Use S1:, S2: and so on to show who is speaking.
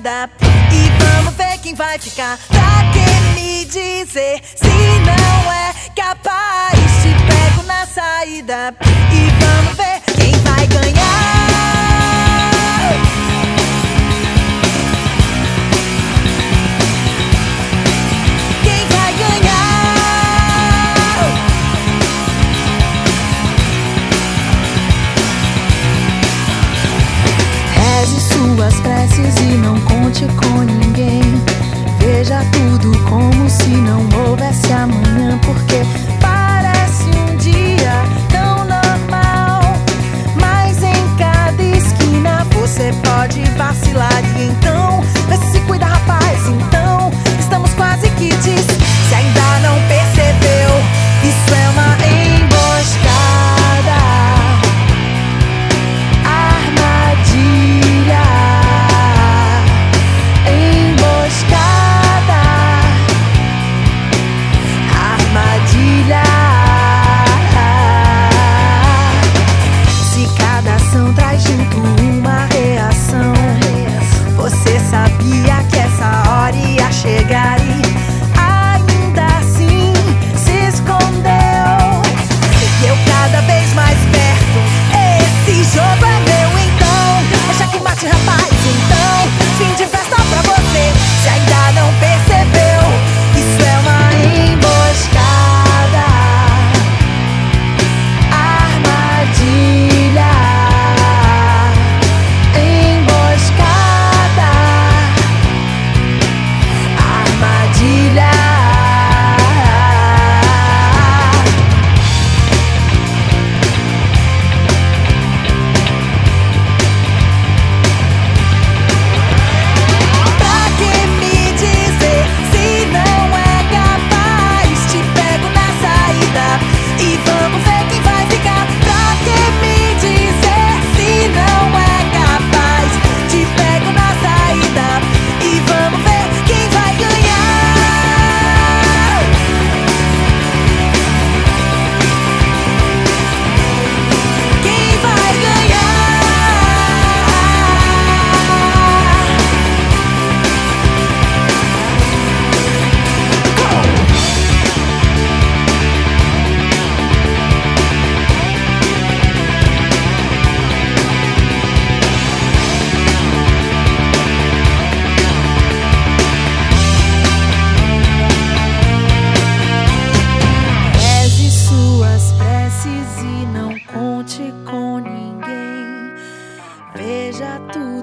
S1: vida. E vamos ver quem vai ficar. Pra que me dizer se não é capaz? Te pego na saída.
S2: suas preces e não conte com ninguém. Veja tudo.